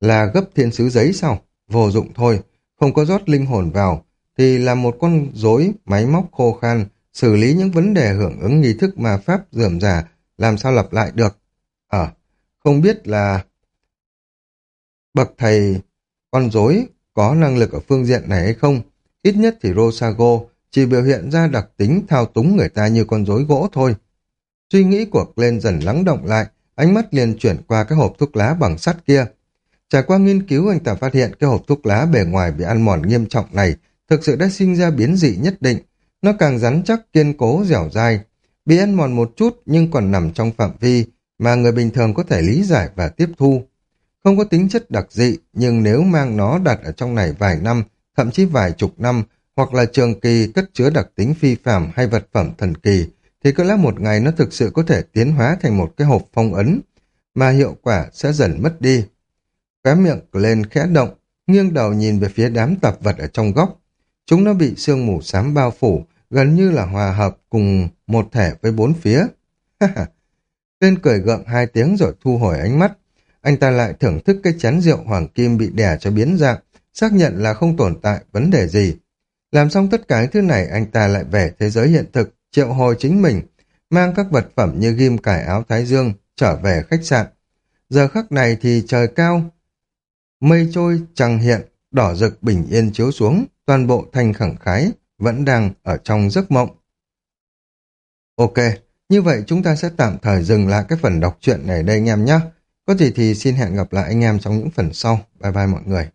Là gấp thiên sứ giấy sao? Vô dụng thôi, không có rót linh hồn vào, thì là một con rối máy móc khô khan, xử lý những vấn đề hưởng ứng nghi thức ma pháp dườm già, làm sao lặp lại được. Ờ, không biết là bậc thầy con rối có năng lực ở phương diện này hay không, ít nhất thì Rosago chỉ biểu hiện ra đặc tính thao túng người ta như con rối gỗ thôi. Suy nghĩ của Glenn dần lắng động lại, ánh mắt liền chuyển qua cái hộp thuốc lá bằng sắt kia. Trải qua nghiên cứu anh ta phát hiện cái hộp thuốc lá bề ngoài bị ăn mòn nghiêm trọng này thực sự đã sinh ra biến dị nhất định. Nó càng rắn chắc, kiên cố, dẻo dai. Bị ăn mòn một chút nhưng còn nằm trong phạm vi mà người bình thường có thể lý giải và tiếp thu. Không có tính chất đặc dị, nhưng nếu mang nó đặt ở trong này vài năm, thậm chí vài chục năm, hoặc là trường kỳ cất chứa đặc tính phi phạm hay vật phẩm thần kỳ, thì có lẽ một ngày nó thực sự có thể tiến hóa thành một cái hộp phong ấn, mà hiệu quả sẽ dần mất đi. Khóe miệng lên khẽ động, nghiêng đầu nhìn về phía đám tạp vật ở trong góc. Chúng nó bị sương mù xám bao phủ, gần như là hòa hợp cùng một thể với bốn phía. Lên cười gượng hai tiếng rồi thu hồi ánh mắt. Anh ta lại thưởng thức cái chén rượu hoàng kim bị đẻ cho biến dạng, xác nhận là không tồn tại vấn đề gì. Làm xong tất cả những thứ này, anh ta lại về thế giới hiện thực, triệu hồi chính mình, mang các vật phẩm như ghim cải áo thái dương, trở về khách sạn. Giờ khắc này thì trời cao, mây trôi, trăng hiện, đỏ rực bình yên chiếu xuống, toàn bộ thành khẳng khái, vẫn đang ở trong giấc mộng. Ok, như vậy chúng ta sẽ tạm thời dừng lại cái phần đọc truyện này đây anh em nhé. Có gì thì xin hẹn gặp lại anh em trong những phần sau. Bye bye mọi người.